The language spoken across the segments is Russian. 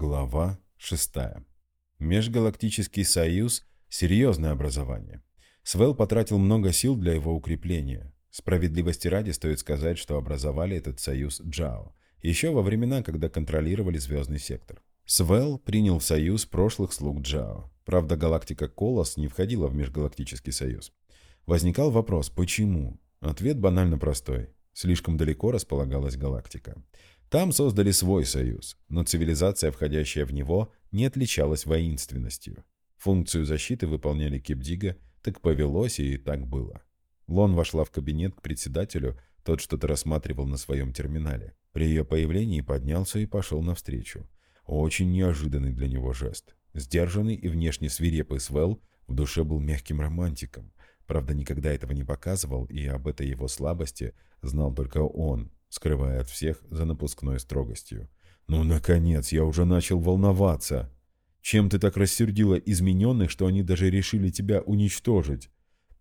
Глава 6. Межгалактический союз – серьезное образование. Свел потратил много сил для его укрепления. Справедливости ради стоит сказать, что образовали этот союз Джао, еще во времена, когда контролировали звездный сектор. Свел принял в союз прошлых слуг Джао. Правда, галактика Колос не входила в межгалактический союз. Возникал вопрос, почему? Ответ банально простой. Слишком далеко располагалась галактика. Там создали свой союз, но цивилизация, входящая в него, не отличалась воинственностью. Функцию защиты выполняли Кипдига, так повелось и так было. Лон вошла в кабинет к председателю, тот что-то рассматривал на своем терминале. При ее появлении поднялся и пошел навстречу. Очень неожиданный для него жест. Сдержанный и внешне свирепый Свел в душе был мягким романтиком. Правда, никогда этого не показывал, и об этой его слабости знал только он, скрывая от всех за напускной строгостью. «Ну, наконец, я уже начал волноваться. Чем ты так рассердила измененных, что они даже решили тебя уничтожить?»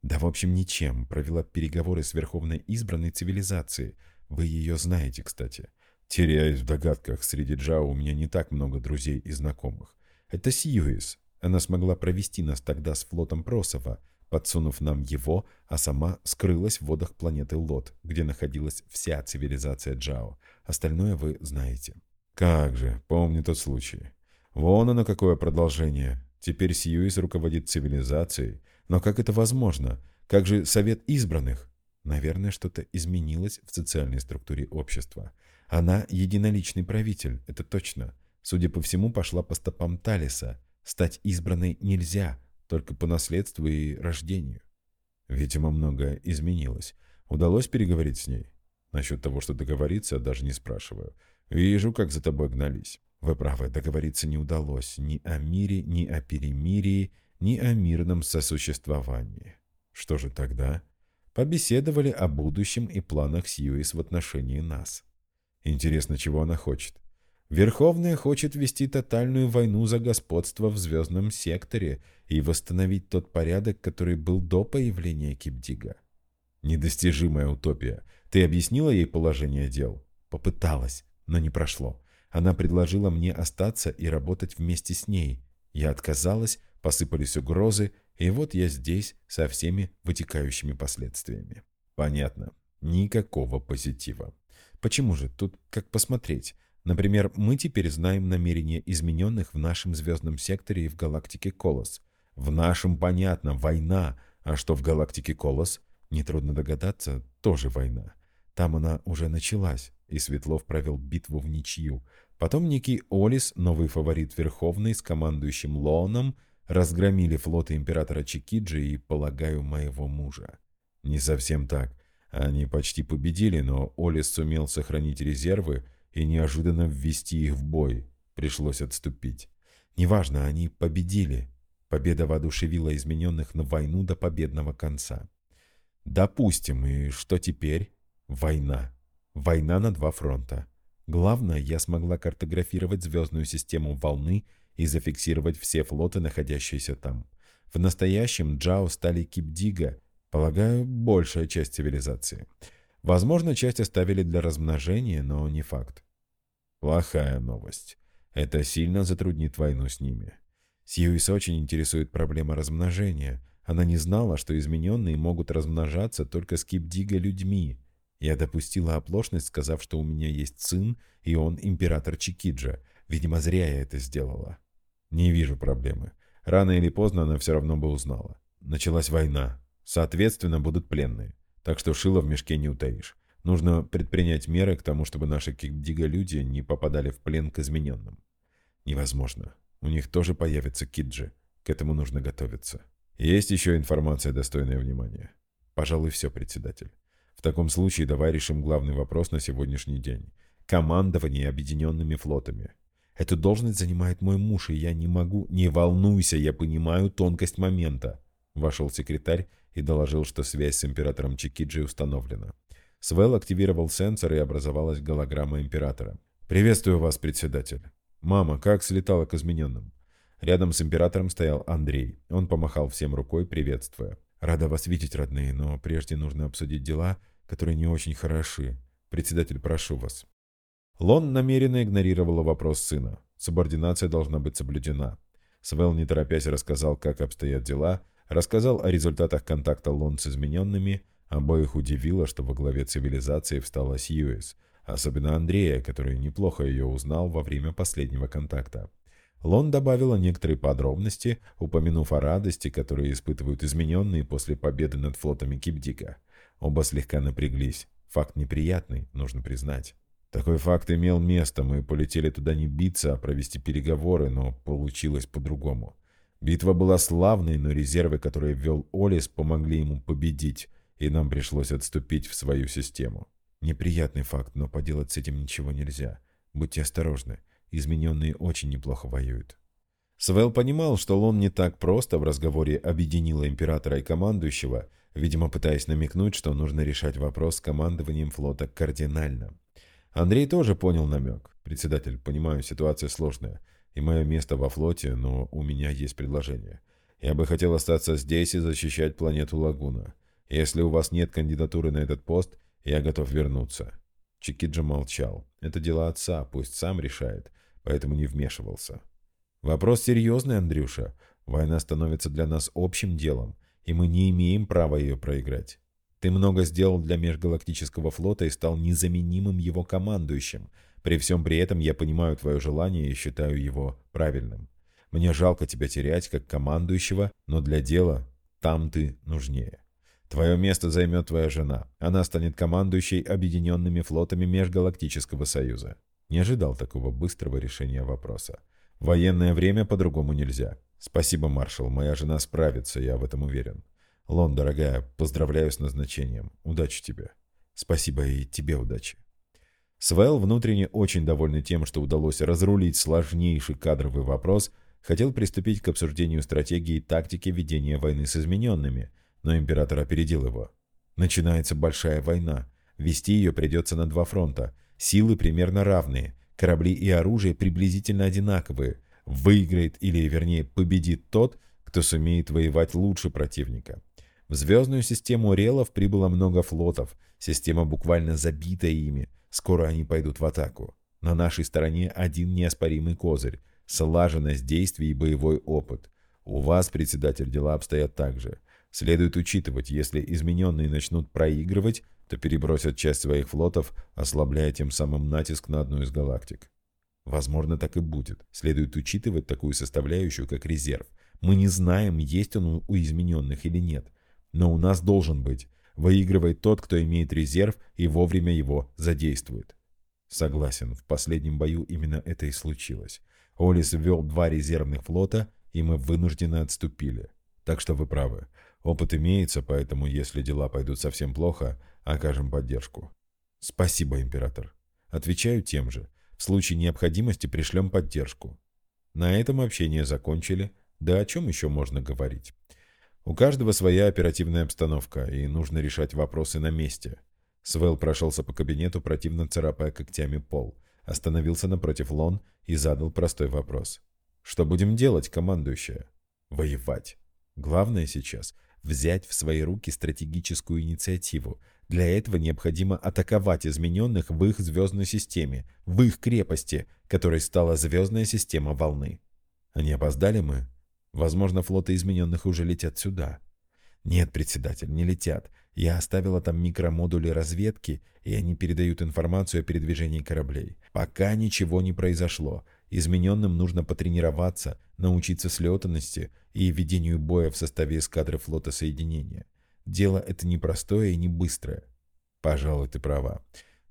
«Да, в общем, ничем. Провела переговоры с Верховной Избранной Цивилизацией. Вы ее знаете, кстати. Теряюсь в догадках, среди Джао у меня не так много друзей и знакомых. Это Сьюис. Она смогла провести нас тогда с флотом Просова, подсунув нам его, а сама скрылась в водах планеты Лот, где находилась вся цивилизация Джао. Остальное вы знаете. Как же, помню тот случай. Вон оно какое продолжение. Теперь Сьюис руководит цивилизацией. Но как это возможно? Как же Совет Избранных? Наверное, что-то изменилось в социальной структуре общества. Она единоличный правитель, это точно. Судя по всему, пошла по стопам Талиса. Стать избранной нельзя – только по наследству и рождению. Видимо, многое изменилось. Удалось переговорить с ней? Насчет того, что договориться, даже не спрашиваю. Вижу, как за тобой гнались. Вы правы, договориться не удалось ни о мире, ни о перемирии, ни о мирном сосуществовании. Что же тогда? Побеседовали о будущем и планах Сьюис в отношении нас. Интересно, чего она хочет? Верховная хочет вести тотальную войну за господство в звездном секторе и восстановить тот порядок, который был до появления Кипдига. Недостижимая утопия. Ты объяснила ей положение дел? Попыталась, но не прошло. Она предложила мне остаться и работать вместе с ней. Я отказалась, посыпались угрозы, и вот я здесь со всеми вытекающими последствиями. Понятно. Никакого позитива. Почему же? Тут как посмотреть. Например, мы теперь знаем намерения измененных в нашем звездном секторе и в галактике Колос. В нашем понятно, война. А что в галактике Колос? Нетрудно догадаться, тоже война. Там она уже началась, и Светлов провел битву в ничью. Потом некий Олис, новый фаворит Верховный, с командующим Лоном, разгромили флоты императора Чикиджи и, полагаю, моего мужа. Не совсем так. Они почти победили, но Олис сумел сохранить резервы, и неожиданно ввести их в бой. Пришлось отступить. Неважно, они победили. Победа воодушевила измененных на войну до победного конца. Допустим, и что теперь? Война. Война на два фронта. Главное, я смогла картографировать звездную систему волны и зафиксировать все флоты, находящиеся там. В настоящем Джао стали Кипдига, полагаю, большая часть цивилизации. Возможно, часть оставили для размножения, но не факт. Плохая новость. Это сильно затруднит войну с ними. Сьюис очень интересует проблема размножения. Она не знала, что измененные могут размножаться только с кипдига людьми. Я допустила оплошность, сказав, что у меня есть сын, и он император Чикиджа. Видимо, зря я это сделала. Не вижу проблемы. Рано или поздно она все равно бы узнала. Началась война. Соответственно, будут пленные. Так что шило в мешке не утаишь. Нужно предпринять меры к тому, чтобы наши кидига-люди не попадали в плен к измененным. Невозможно. У них тоже появится киджи. К этому нужно готовиться. Есть еще информация, достойная внимания. Пожалуй, все, председатель. В таком случае давай решим главный вопрос на сегодняшний день. Командование объединенными флотами. Эту должность занимает мой муж, и я не могу... Не волнуйся, я понимаю тонкость момента. Вошел секретарь и доложил, что связь с императором Чикиджи установлена. Свел активировал сенсор, и образовалась голограмма императора. «Приветствую вас, председатель. Мама, как слетала к измененным?» Рядом с императором стоял Андрей. Он помахал всем рукой, приветствуя. «Рада вас видеть, родные, но прежде нужно обсудить дела, которые не очень хороши. Председатель, прошу вас». Лон намеренно игнорировала вопрос сына. Субординация должна быть соблюдена. Свел, не торопясь, рассказал, как обстоят дела, рассказал о результатах контакта Лон с измененными, обоих удивило, что во главе цивилизации встала Сьюис, особенно Андрея, который неплохо ее узнал во время последнего контакта. Лон добавила некоторые подробности, упомянув о радости, которую испытывают измененные после победы над флотами Кипдика. Оба слегка напряглись. Факт неприятный, нужно признать. Такой факт имел место, мы полетели туда не биться, а провести переговоры, но получилось по-другому. Битва была славной, но резервы, которые ввел Олис, помогли ему победить, и нам пришлось отступить в свою систему. Неприятный факт, но поделать с этим ничего нельзя. Будьте осторожны, измененные очень неплохо воюют. Свел понимал, что Лон не так просто в разговоре объединила императора и командующего, видимо, пытаясь намекнуть, что нужно решать вопрос с командованием флота кардинально. Андрей тоже понял намек. «Председатель, понимаю, ситуация сложная, и мое место во флоте, но у меня есть предложение. Я бы хотел остаться здесь и защищать планету Лагуна. Если у вас нет кандидатуры на этот пост, я готов вернуться». Чикиджа молчал. «Это дело отца, пусть сам решает, поэтому не вмешивался». «Вопрос серьезный, Андрюша. Война становится для нас общим делом, и мы не имеем права ее проиграть. Ты много сделал для межгалактического флота и стал незаменимым его командующим. При всем при этом я понимаю твое желание и считаю его правильным. Мне жалко тебя терять как командующего, но для дела там ты нужнее. Твое место займет твоя жена. Она станет командующей объединенными флотами Межгалактического Союза. Не ожидал такого быстрого решения вопроса. Военное время по-другому нельзя. Спасибо, маршал, моя жена справится, я в этом уверен. Лон, дорогая, поздравляю с назначением. Удачи тебе. Спасибо и тебе удачи. Свел, внутренне очень довольный тем, что удалось разрулить сложнейший кадровый вопрос, хотел приступить к обсуждению стратегии и тактики ведения войны с измененными, но император опередил его. Начинается большая война. Вести ее придется на два фронта. Силы примерно равные. Корабли и оружие приблизительно одинаковые. Выиграет или, вернее, победит тот, кто сумеет воевать лучше противника. В звездную систему Релов прибыло много флотов, система буквально забита ими, скоро они пойдут в атаку. На нашей стороне один неоспоримый козырь – слаженность действий и боевой опыт. У вас, председатель, дела обстоят так же. Следует учитывать, если измененные начнут проигрывать, то перебросят часть своих флотов, ослабляя тем самым натиск на одну из галактик. Возможно, так и будет. Следует учитывать такую составляющую, как резерв. Мы не знаем, есть он у измененных или нет – но у нас должен быть. Выигрывает тот, кто имеет резерв и вовремя его задействует. Согласен, в последнем бою именно это и случилось. Олис ввел два резервных флота, и мы вынуждены отступили. Так что вы правы. Опыт имеется, поэтому если дела пойдут совсем плохо, окажем поддержку. Спасибо, император. Отвечаю тем же. В случае необходимости пришлем поддержку. На этом общение закончили. Да о чем еще можно говорить? У каждого своя оперативная обстановка, и нужно решать вопросы на месте. Свел прошелся по кабинету, противно царапая когтями пол, остановился напротив Лон и задал простой вопрос. «Что будем делать, командующая?» «Воевать. Главное сейчас — взять в свои руки стратегическую инициативу. Для этого необходимо атаковать измененных в их звездной системе, в их крепости, которой стала звездная система волны. А не опоздали мы?» Возможно, флоты измененных уже летят сюда. Нет, председатель, не летят. Я оставила там микромодули разведки, и они передают информацию о передвижении кораблей. Пока ничего не произошло. Измененным нужно потренироваться, научиться слетанности и ведению боя в составе эскадры флота соединения. Дело это непростое и не быстрое. Пожалуй, ты права.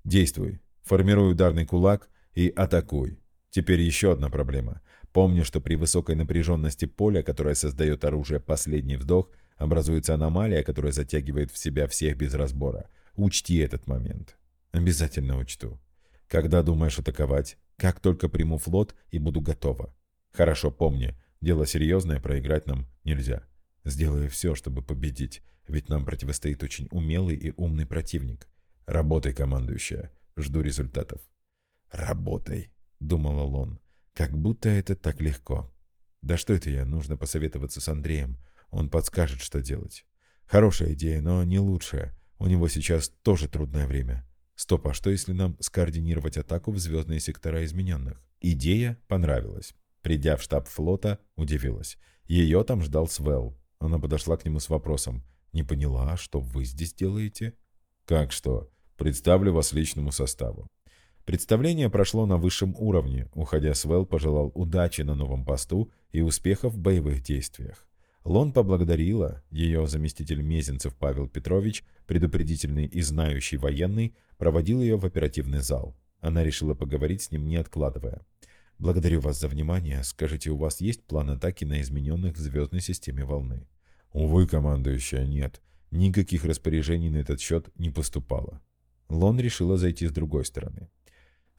Действуй. Формируй ударный кулак и атакуй. Теперь еще одна проблема. Помню, что при высокой напряженности поля, которое создает оружие «Последний вдох», образуется аномалия, которая затягивает в себя всех без разбора. Учти этот момент. Обязательно учту. Когда думаешь атаковать? Как только приму флот и буду готова. Хорошо, помни, дело серьезное, проиграть нам нельзя. Сделаю все, чтобы победить, ведь нам противостоит очень умелый и умный противник. Работай, командующая. Жду результатов. Работай, думала Лон. Как будто это так легко. Да что это я, нужно посоветоваться с Андреем. Он подскажет, что делать. Хорошая идея, но не лучшая. У него сейчас тоже трудное время. Стоп, а что если нам скоординировать атаку в звездные сектора измененных? Идея понравилась. Придя в штаб флота, удивилась. Ее там ждал Свел. Она подошла к нему с вопросом. «Не поняла, что вы здесь делаете?» «Как что? Представлю вас личному составу». Представление прошло на высшем уровне. Уходя, Свел пожелал удачи на новом посту и успехов в боевых действиях. Лон поблагодарила, ее заместитель Мезенцев Павел Петрович, предупредительный и знающий военный, проводил ее в оперативный зал. Она решила поговорить с ним, не откладывая. «Благодарю вас за внимание. Скажите, у вас есть план атаки на измененных в звездной системе волны?» «Увы, командующая, нет. Никаких распоряжений на этот счет не поступало». Лон решила зайти с другой стороны.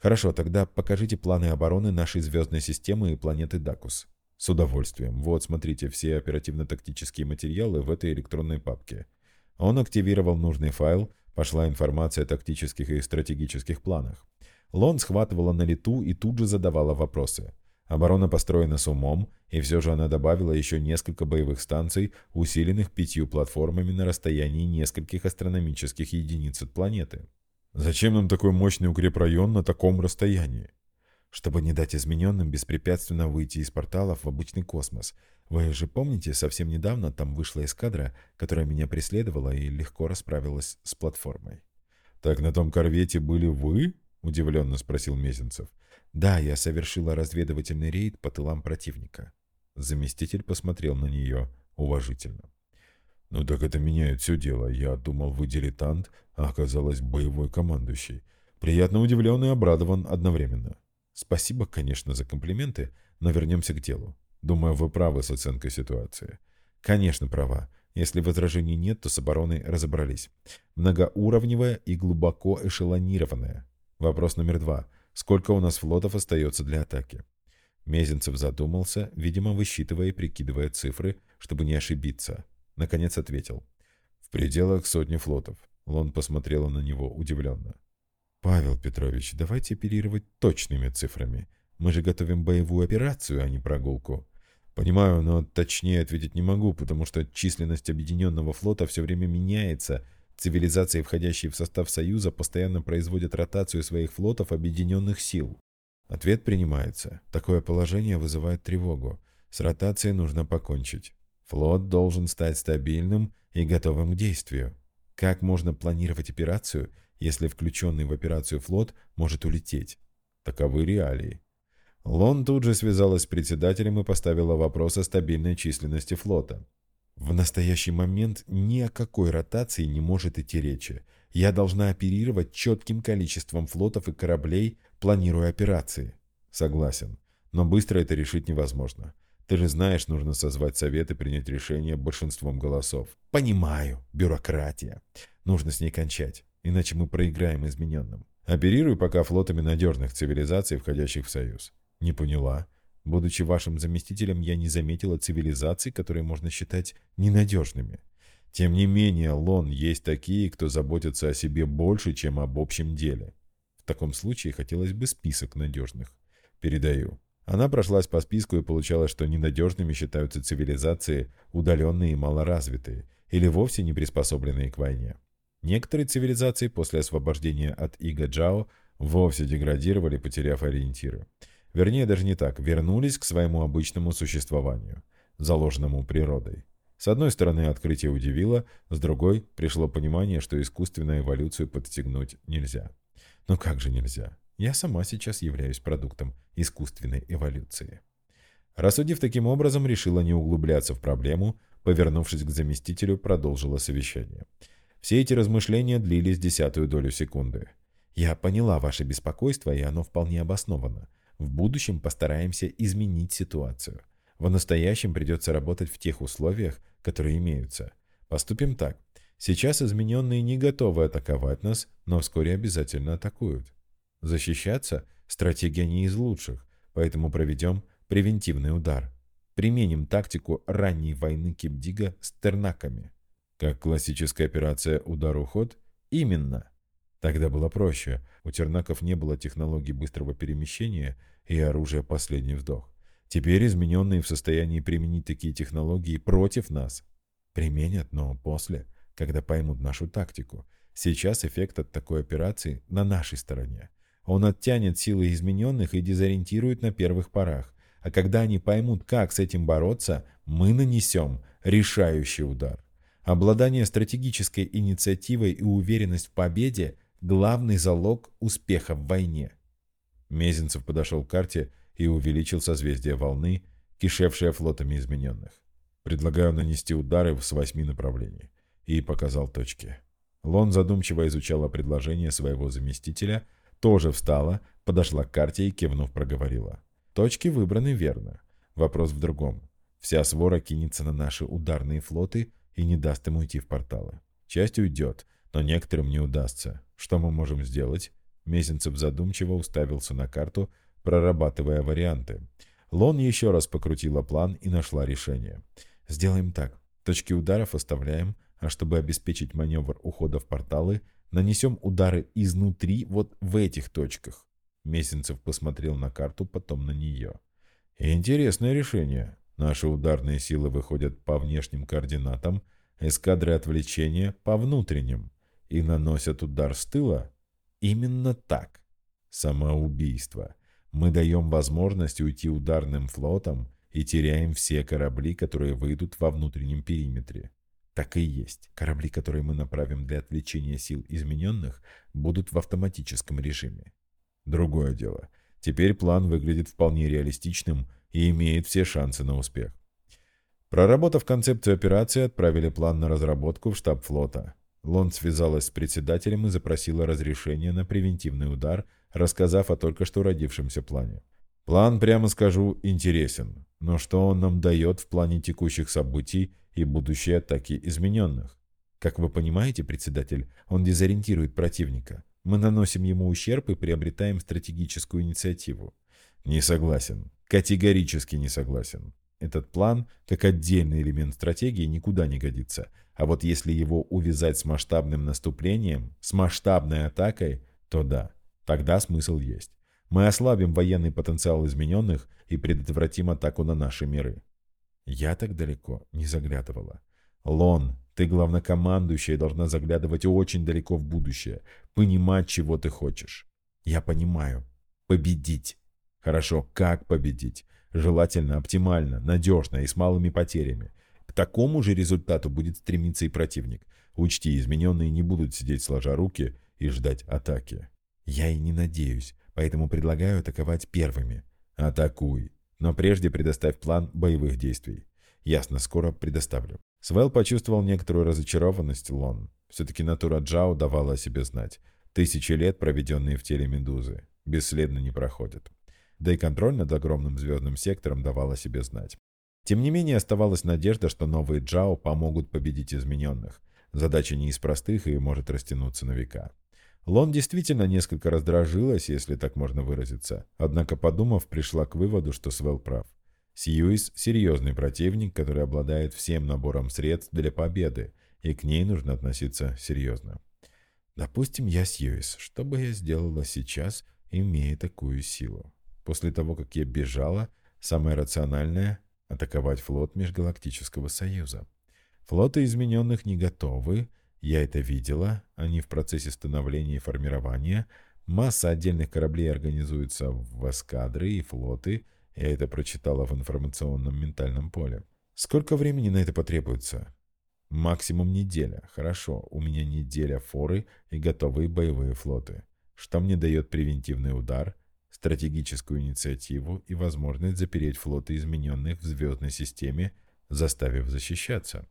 «Хорошо, тогда покажите планы обороны нашей звездной системы и планеты Дакус. С удовольствием. Вот, смотрите, все оперативно-тактические материалы в этой электронной папке. Он активировал нужный файл, пошла информация о тактических и стратегических планах. Лон схватывала на лету и тут же задавала вопросы. Оборона построена с умом, и все же она добавила еще несколько боевых станций, усиленных пятью платформами на расстоянии нескольких астрономических единиц от планеты. «Зачем нам такой мощный укрепрайон на таком расстоянии?» чтобы не дать измененным беспрепятственно выйти из порталов в обычный космос. Вы же помните, совсем недавно там вышла эскадра, которая меня преследовала и легко расправилась с платформой. «Так на том корвете были вы?» — удивленно спросил Мезенцев. «Да, я совершила разведывательный рейд по тылам противника». Заместитель посмотрел на нее уважительно. «Ну так это меняет все дело. Я думал, вы дилетант, а оказалось боевой командующий. Приятно удивлен и обрадован одновременно». Спасибо, конечно, за комплименты, но вернемся к делу. Думаю, вы правы с оценкой ситуации. Конечно, права. Если возражений нет, то с обороной разобрались. Многоуровневая и глубоко эшелонированная. Вопрос номер два. Сколько у нас флотов остается для атаки? Мезенцев задумался, видимо, высчитывая и прикидывая цифры, чтобы не ошибиться. Наконец ответил. В пределах сотни флотов. Лон посмотрела на него удивленно. «Павел Петрович, давайте оперировать точными цифрами. Мы же готовим боевую операцию, а не прогулку». «Понимаю, но точнее ответить не могу, потому что численность объединенного флота все время меняется. Цивилизации, входящие в состав Союза, постоянно производят ротацию своих флотов объединенных сил». Ответ принимается. Такое положение вызывает тревогу. С ротацией нужно покончить. Флот должен стать стабильным и готовым к действию. Как можно планировать операцию, если включенный в операцию флот может улететь. Таковы реалии. Лон тут же связалась с председателем и поставила вопрос о стабильной численности флота. В настоящий момент ни о какой ротации не может идти речи. Я должна оперировать четким количеством флотов и кораблей, планируя операции. Согласен. Но быстро это решить невозможно. Ты же знаешь, нужно созвать совет и принять решение большинством голосов. Понимаю. Бюрократия. Нужно с ней кончать иначе мы проиграем измененным. Оперирую пока флотами надежных цивилизаций, входящих в Союз. Не поняла. Будучи вашим заместителем, я не заметила цивилизаций, которые можно считать ненадежными. Тем не менее, Лон, есть такие, кто заботится о себе больше, чем об общем деле. В таком случае хотелось бы список надежных. Передаю. Она прошлась по списку и получалось, что ненадежными считаются цивилизации, удаленные и малоразвитые, или вовсе не приспособленные к войне. Некоторые цивилизации после освобождения от Иго Джао вовсе деградировали, потеряв ориентиры. Вернее, даже не так, вернулись к своему обычному существованию, заложенному природой. С одной стороны, открытие удивило, с другой, пришло понимание, что искусственную эволюцию подстегнуть нельзя. Но как же нельзя? Я сама сейчас являюсь продуктом искусственной эволюции. Рассудив таким образом, решила не углубляться в проблему, повернувшись к заместителю, продолжила совещание. Все эти размышления длились десятую долю секунды. Я поняла ваше беспокойство, и оно вполне обосновано. В будущем постараемся изменить ситуацию. В настоящем придется работать в тех условиях, которые имеются. Поступим так. Сейчас измененные не готовы атаковать нас, но вскоре обязательно атакуют. Защищаться – стратегия не из лучших, поэтому проведем превентивный удар. Применим тактику ранней войны Кипдига с тернаками. Как классическая операция «Удар-уход»? Именно. Тогда было проще. У тернаков не было технологий быстрого перемещения и оружия «Последний вдох». Теперь измененные в состоянии применить такие технологии против нас. Применят, но после, когда поймут нашу тактику. Сейчас эффект от такой операции на нашей стороне. Он оттянет силы измененных и дезориентирует на первых порах. А когда они поймут, как с этим бороться, мы нанесем решающий удар. Обладание стратегической инициативой и уверенность в победе – главный залог успеха в войне. Мезенцев подошел к карте и увеличил созвездие волны, кишевшее флотами измененных. Предлагаю нанести удары с восьми направлений. И показал точки. Лон задумчиво изучала предложение своего заместителя, тоже встала, подошла к карте и, кивнув, проговорила. Точки выбраны верно. Вопрос в другом. Вся свора кинется на наши ударные флоты и не даст им уйти в порталы. Часть уйдет, но некоторым не удастся. Что мы можем сделать? Мезенцев задумчиво уставился на карту, прорабатывая варианты. Лон еще раз покрутила план и нашла решение. Сделаем так. Точки ударов оставляем, а чтобы обеспечить маневр ухода в порталы, нанесем удары изнутри вот в этих точках. Месенцев посмотрел на карту, потом на нее. Интересное решение. Наши ударные силы выходят по внешним координатам, эскадры отвлечения по внутренним и наносят удар с тыла. Именно так. Самоубийство. Мы даем возможность уйти ударным флотом и теряем все корабли, которые выйдут во внутреннем периметре. Так и есть. Корабли, которые мы направим для отвлечения сил измененных, будут в автоматическом режиме. Другое дело. Теперь план выглядит вполне реалистичным и имеет все шансы на успех. Проработав концепцию операции, отправили план на разработку в штаб флота. Лонд связалась с председателем и запросила разрешение на превентивный удар, рассказав о только что родившемся плане. План, прямо скажу, интересен, но что он нам дает в плане текущих событий и будущей атаки измененных? Как вы понимаете, председатель, он дезориентирует противника. Мы наносим ему ущерб и приобретаем стратегическую инициативу. Не согласен. Категорически не согласен. Этот план, как отдельный элемент стратегии, никуда не годится. А вот если его увязать с масштабным наступлением, с масштабной атакой, то да, тогда смысл есть. Мы ослабим военный потенциал измененных и предотвратим атаку на наши миры. Я так далеко не заглядывала. Лон, ты главнокомандующая должна заглядывать очень далеко в будущее, понимать, чего ты хочешь. Я понимаю. Победить. Хорошо, как победить? Желательно, оптимально, надежно и с малыми потерями. К такому же результату будет стремиться и противник. Учти, измененные не будут сидеть сложа руки и ждать атаки. Я и не надеюсь поэтому предлагаю атаковать первыми. Атакуй. Но прежде предоставь план боевых действий. Ясно, скоро предоставлю. Свел почувствовал некоторую разочарованность Лон. Все-таки натура Джао давала о себе знать. Тысячи лет, проведенные в теле Медузы, бесследно не проходят. Да и контроль над огромным звездным сектором давал о себе знать. Тем не менее, оставалась надежда, что новые Джао помогут победить измененных. Задача не из простых и может растянуться на века. Лон действительно несколько раздражилась, если так можно выразиться, однако, подумав, пришла к выводу, что Свел прав. Сьюис – серьезный противник, который обладает всем набором средств для победы, и к ней нужно относиться серьезно. Допустим, я Сьюис. Что бы я сделала сейчас, имея такую силу? После того, как я бежала, самое рациональное – атаковать флот Межгалактического Союза. Флоты измененных не готовы – я это видела, они в процессе становления и формирования. Масса отдельных кораблей организуется в эскадры и флоты. Я это прочитала в информационном ментальном поле. Сколько времени на это потребуется? Максимум неделя. Хорошо, у меня неделя форы и готовые боевые флоты. Что мне дает превентивный удар, стратегическую инициативу и возможность запереть флоты измененных в звездной системе, заставив защищаться.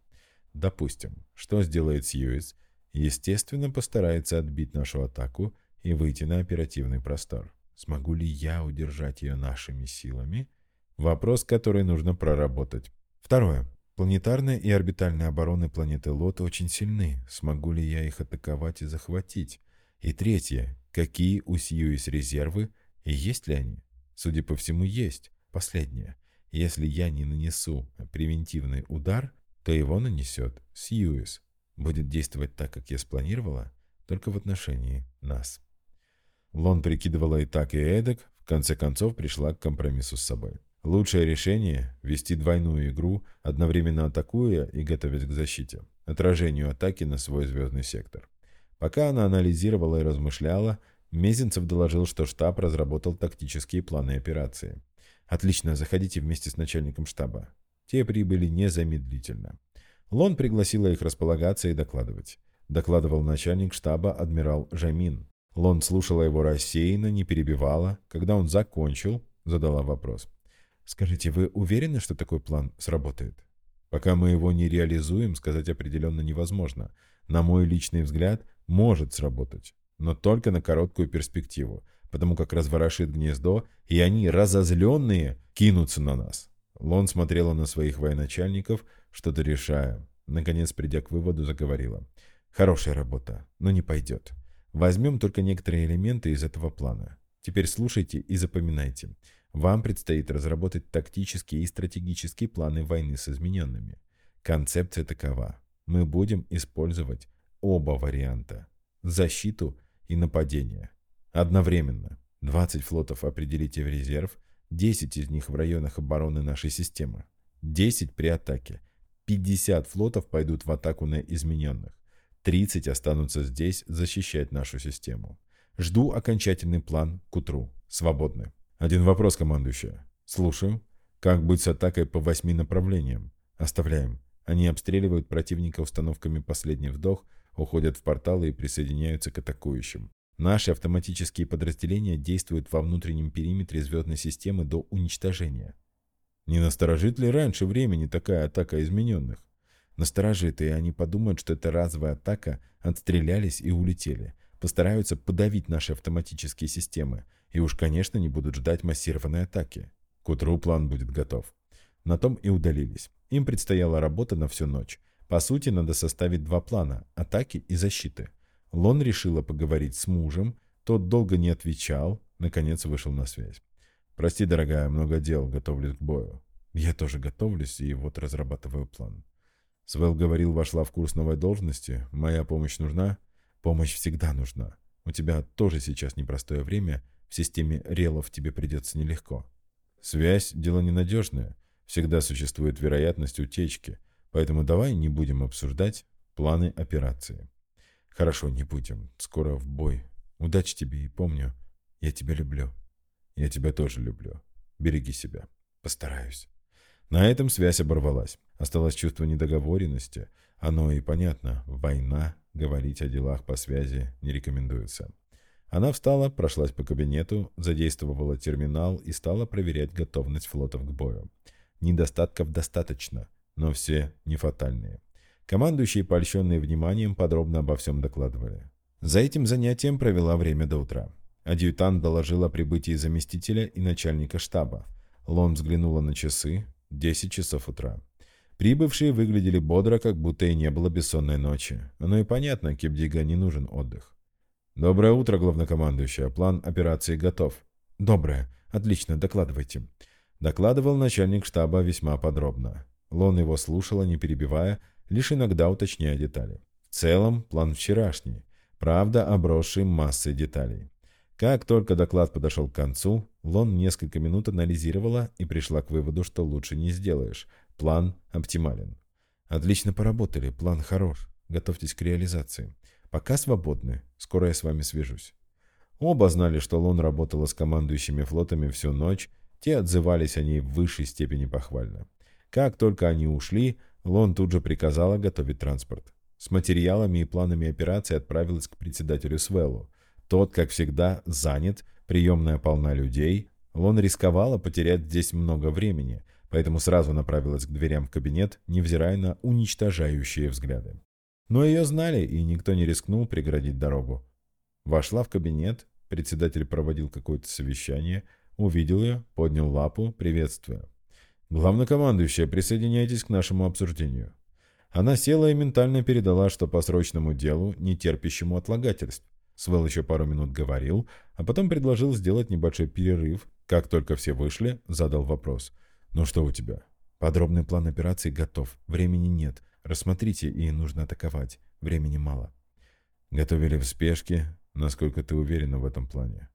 Допустим, что сделает Сьюис? Естественно, постарается отбить нашу атаку и выйти на оперативный простор. Смогу ли я удержать ее нашими силами? Вопрос, который нужно проработать. Второе. Планетарная и орбитальная обороны планеты Лота очень сильны. Смогу ли я их атаковать и захватить? И третье. Какие у Сьюис резервы и есть ли они? Судя по всему, есть. Последнее. Если я не нанесу превентивный удар, то его нанесет Сьюис. Будет действовать так, как я спланировала, только в отношении нас. Лон прикидывала и так, и эдак, в конце концов пришла к компромиссу с собой. Лучшее решение – вести двойную игру, одновременно атакуя и готовясь к защите, отражению атаки на свой звездный сектор. Пока она анализировала и размышляла, Мезенцев доложил, что штаб разработал тактические планы операции. «Отлично, заходите вместе с начальником штаба». Те прибыли незамедлительно. Лон пригласила их располагаться и докладывать. Докладывал начальник штаба адмирал Жамин. Лон слушала его рассеянно, не перебивала. Когда он закончил, задала вопрос. «Скажите, вы уверены, что такой план сработает?» «Пока мы его не реализуем, сказать определенно невозможно. На мой личный взгляд, может сработать но только на короткую перспективу, потому как разворошит гнездо, и они, разозленные, кинутся на нас. Лон смотрела на своих военачальников, что-то решая. Наконец, придя к выводу, заговорила. «Хорошая работа, но не пойдет. Возьмем только некоторые элементы из этого плана. Теперь слушайте и запоминайте. Вам предстоит разработать тактические и стратегические планы войны с измененными. Концепция такова. Мы будем использовать оба варианта. Защиту и нападения. Одновременно. 20 флотов определите в резерв, 10 из них в районах обороны нашей системы. 10 при атаке. 50 флотов пойдут в атаку на измененных. 30 останутся здесь защищать нашу систему. Жду окончательный план к утру. Свободны. Один вопрос, командующая. Слушаю. Как быть с атакой по восьми направлениям? Оставляем. Они обстреливают противника установками «Последний вдох», уходят в порталы и присоединяются к атакующим. Наши автоматические подразделения действуют во внутреннем периметре звездной системы до уничтожения. Не насторожит ли раньше времени такая атака измененных? Насторожит, и они подумают, что это разовая атака, отстрелялись и улетели. Постараются подавить наши автоматические системы. И уж, конечно, не будут ждать массированной атаки. К утру план будет готов. На том и удалились. Им предстояла работа на всю ночь. По сути, надо составить два плана – атаки и защиты. Лон решила поговорить с мужем, тот долго не отвечал, наконец вышел на связь. «Прости, дорогая, много дел, готовлюсь к бою». «Я тоже готовлюсь и вот разрабатываю план». Свел говорил, вошла в курс новой должности. «Моя помощь нужна?» «Помощь всегда нужна. У тебя тоже сейчас непростое время, в системе релов тебе придется нелегко». «Связь – дело ненадежное. Всегда существует вероятность утечки». Поэтому давай не будем обсуждать планы операции. Хорошо, не будем. Скоро в бой. Удачи тебе и помню, я тебя люблю. Я тебя тоже люблю. Береги себя. Постараюсь. На этом связь оборвалась. Осталось чувство недоговоренности. Оно и понятно. Война. Говорить о делах по связи не рекомендуется. Она встала, прошлась по кабинету, задействовала терминал и стала проверять готовность флотов к бою. Недостатков достаточно но все не фатальные. Командующие, польщенные вниманием, подробно обо всем докладывали. За этим занятием провела время до утра. Адъютант доложил о прибытии заместителя и начальника штаба. Лон взглянула на часы. 10 часов утра. Прибывшие выглядели бодро, как будто и не было бессонной ночи. Оно и понятно, Кипдига не нужен отдых. «Доброе утро, главнокомандующая. План операции готов». «Доброе. Отлично, докладывайте». Докладывал начальник штаба весьма подробно. Лон его слушала, не перебивая, лишь иногда уточняя детали. В целом, план вчерашний, правда, обросший массой деталей. Как только доклад подошел к концу, Лон несколько минут анализировала и пришла к выводу, что лучше не сделаешь. План оптимален. Отлично поработали, план хорош. Готовьтесь к реализации. Пока свободны, скоро я с вами свяжусь. Оба знали, что Лон работала с командующими флотами всю ночь, те отзывались о ней в высшей степени похвально. Как только они ушли, Лон тут же приказала готовить транспорт. С материалами и планами операции отправилась к председателю Свеллу. Тот, как всегда, занят, приемная полна людей. Лон рисковала потерять здесь много времени, поэтому сразу направилась к дверям в кабинет, невзирая на уничтожающие взгляды. Но ее знали, и никто не рискнул преградить дорогу. Вошла в кабинет, председатель проводил какое-то совещание, увидел ее, поднял лапу, приветствуя. «Главнокомандующая, присоединяйтесь к нашему обсуждению». Она села и ментально передала, что по срочному делу, не терпящему отлагательств. Свел еще пару минут говорил, а потом предложил сделать небольшой перерыв. Как только все вышли, задал вопрос. «Ну что у тебя?» «Подробный план операции готов. Времени нет. Рассмотрите, и нужно атаковать. Времени мало». «Готовили в спешке. Насколько ты уверена в этом плане?»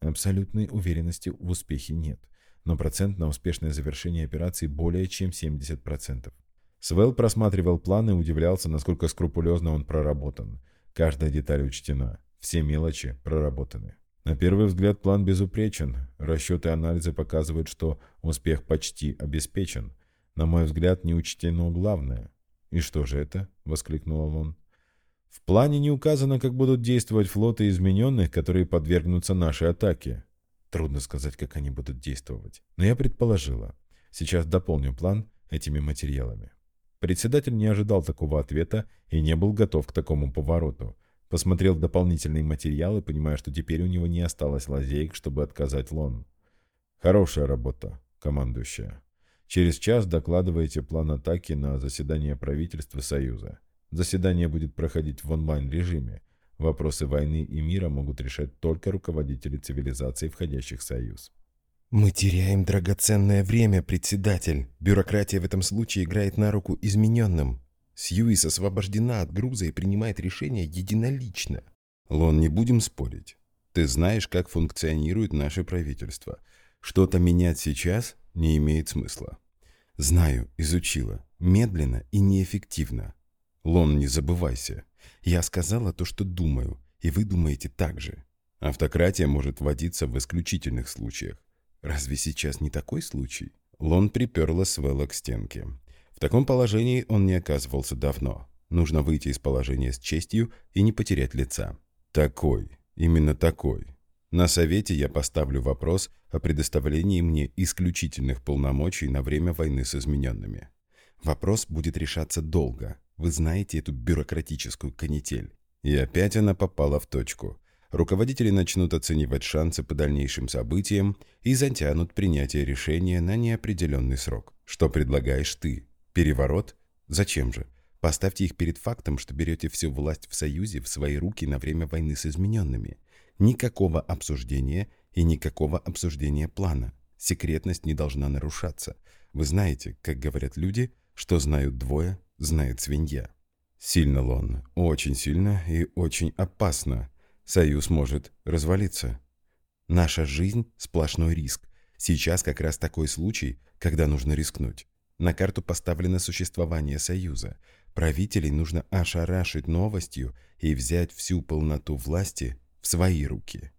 «Абсолютной уверенности в успехе нет но процент на успешное завершение операции более чем 70%. Свел просматривал планы и удивлялся, насколько скрупулезно он проработан. Каждая деталь учтена, все мелочи проработаны. На первый взгляд план безупречен. Расчеты и анализы показывают, что успех почти обеспечен. На мой взгляд, не учтено главное. «И что же это?» — воскликнул он. «В плане не указано, как будут действовать флоты измененных, которые подвергнутся нашей атаке. Трудно сказать, как они будут действовать. Но я предположила. Сейчас дополню план этими материалами». Председатель не ожидал такого ответа и не был готов к такому повороту. Посмотрел дополнительные материалы, понимая, что теперь у него не осталось лазеек, чтобы отказать Лон. «Хорошая работа, командующая. Через час докладываете план атаки на заседание правительства Союза. Заседание будет проходить в онлайн-режиме. Вопросы войны и мира могут решать только руководители цивилизаций, входящих в Союз. «Мы теряем драгоценное время, председатель. Бюрократия в этом случае играет на руку измененным. Сьюис освобождена от груза и принимает решения единолично». «Лон, не будем спорить. Ты знаешь, как функционирует наше правительство. Что-то менять сейчас не имеет смысла». «Знаю, изучила. Медленно и неэффективно». «Лон, не забывайся. Я сказала то, что думаю, и вы думаете так же». Автократия может вводиться в исключительных случаях. Разве сейчас не такой случай? Лон приперла Свелла к стенке. В таком положении он не оказывался давно. Нужно выйти из положения с честью и не потерять лица. Такой, именно такой. На совете я поставлю вопрос о предоставлении мне исключительных полномочий на время войны с измененными. Вопрос будет решаться долго. Вы знаете эту бюрократическую канитель. И опять она попала в точку руководители начнут оценивать шансы по дальнейшим событиям и затянут принятие решения на неопределенный срок. Что предлагаешь ты? Переворот? Зачем же? Поставьте их перед фактом, что берете всю власть в Союзе в свои руки на время войны с измененными. Никакого обсуждения и никакого обсуждения плана. Секретность не должна нарушаться. Вы знаете, как говорят люди, что знают двое, знает свинья. Сильно, Лон, очень сильно и очень опасно. Союз может развалиться. Наша жизнь – сплошной риск. Сейчас как раз такой случай, когда нужно рискнуть. На карту поставлено существование Союза. Правителей нужно ошарашить новостью и взять всю полноту власти в свои руки.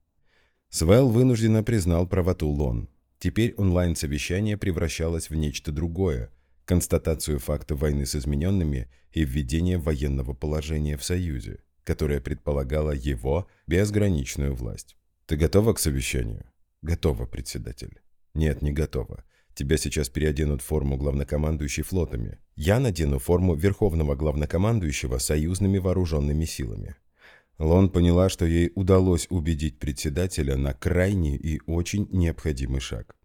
Свел вынужденно признал правоту Лон. Теперь онлайн-совещание превращалось в нечто другое – констатацию факта войны с измененными и введение военного положения в Союзе которая предполагала его безграничную власть. «Ты готова к совещанию?» «Готова, председатель». «Нет, не готова. Тебя сейчас переоденут в форму главнокомандующей флотами. Я надену форму верховного главнокомандующего союзными вооруженными силами». Лон поняла, что ей удалось убедить председателя на крайний и очень необходимый шаг.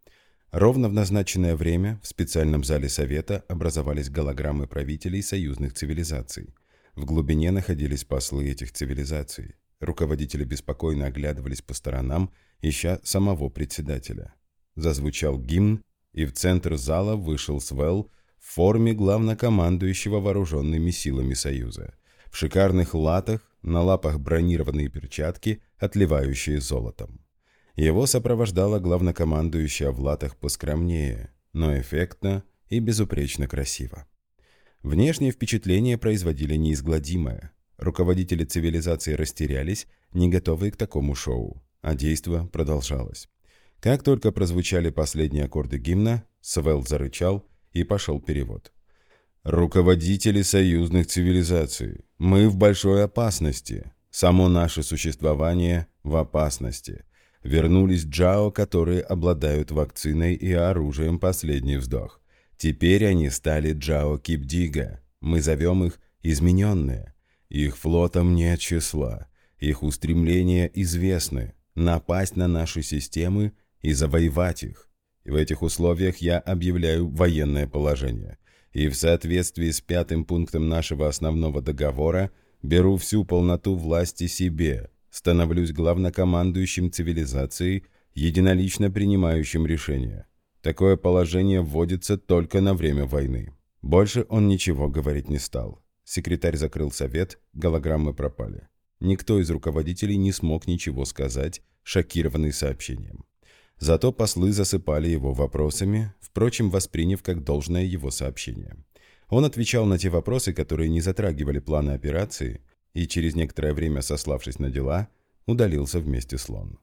Ровно в назначенное время в специальном зале Совета образовались голограммы правителей союзных цивилизаций – в глубине находились послы этих цивилизаций. Руководители беспокойно оглядывались по сторонам, ища самого председателя. Зазвучал гимн, и в центр зала вышел Свел в форме главнокомандующего вооруженными силами Союза. В шикарных латах, на лапах бронированные перчатки, отливающие золотом. Его сопровождала главнокомандующая в латах поскромнее, но эффектно и безупречно красиво. Внешнее впечатление производили неизгладимое. Руководители цивилизации растерялись, не готовые к такому шоу, а действо продолжалось. Как только прозвучали последние аккорды гимна, Свел зарычал и пошел перевод. «Руководители союзных цивилизаций, мы в большой опасности. Само наше существование в опасности. Вернулись Джао, которые обладают вакциной и оружием последний вздох. Теперь они стали Джао Кипдига. Мы зовем их «измененные». Их флотом нет числа. Их устремления известны. Напасть на наши системы и завоевать их. И в этих условиях я объявляю военное положение. И в соответствии с пятым пунктом нашего основного договора беру всю полноту власти себе, становлюсь главнокомандующим цивилизацией, единолично принимающим решения. Такое положение вводится только на время войны. Больше он ничего говорить не стал. Секретарь закрыл совет, голограммы пропали. Никто из руководителей не смог ничего сказать, шокированный сообщением. Зато послы засыпали его вопросами, впрочем, восприняв как должное его сообщение. Он отвечал на те вопросы, которые не затрагивали планы операции, и через некоторое время, сославшись на дела, удалился вместе с Лон.